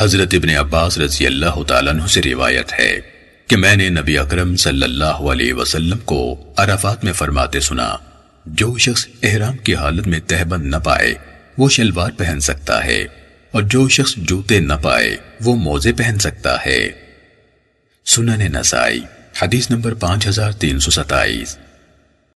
حضرت ابن عباس رضی اللہ تعالیٰ عنہ سے روایت ہے کہ میں نے نبی اکرم صلی اللہ علیہ وسلم کو عرفات میں فرماتے سنا، جو شخص احرام کی حالت میں تہبند نہ پائے، وہ شلوار پہن سکتا ہے، اور جو شخص جوتے نہ پائے، وہ موزے پہن سکتا ہے۔ سنن نسائی، حدیث نمبر پانچ ہزار تین سو ستائیس۔